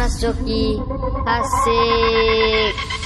panas joki asik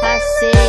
passei.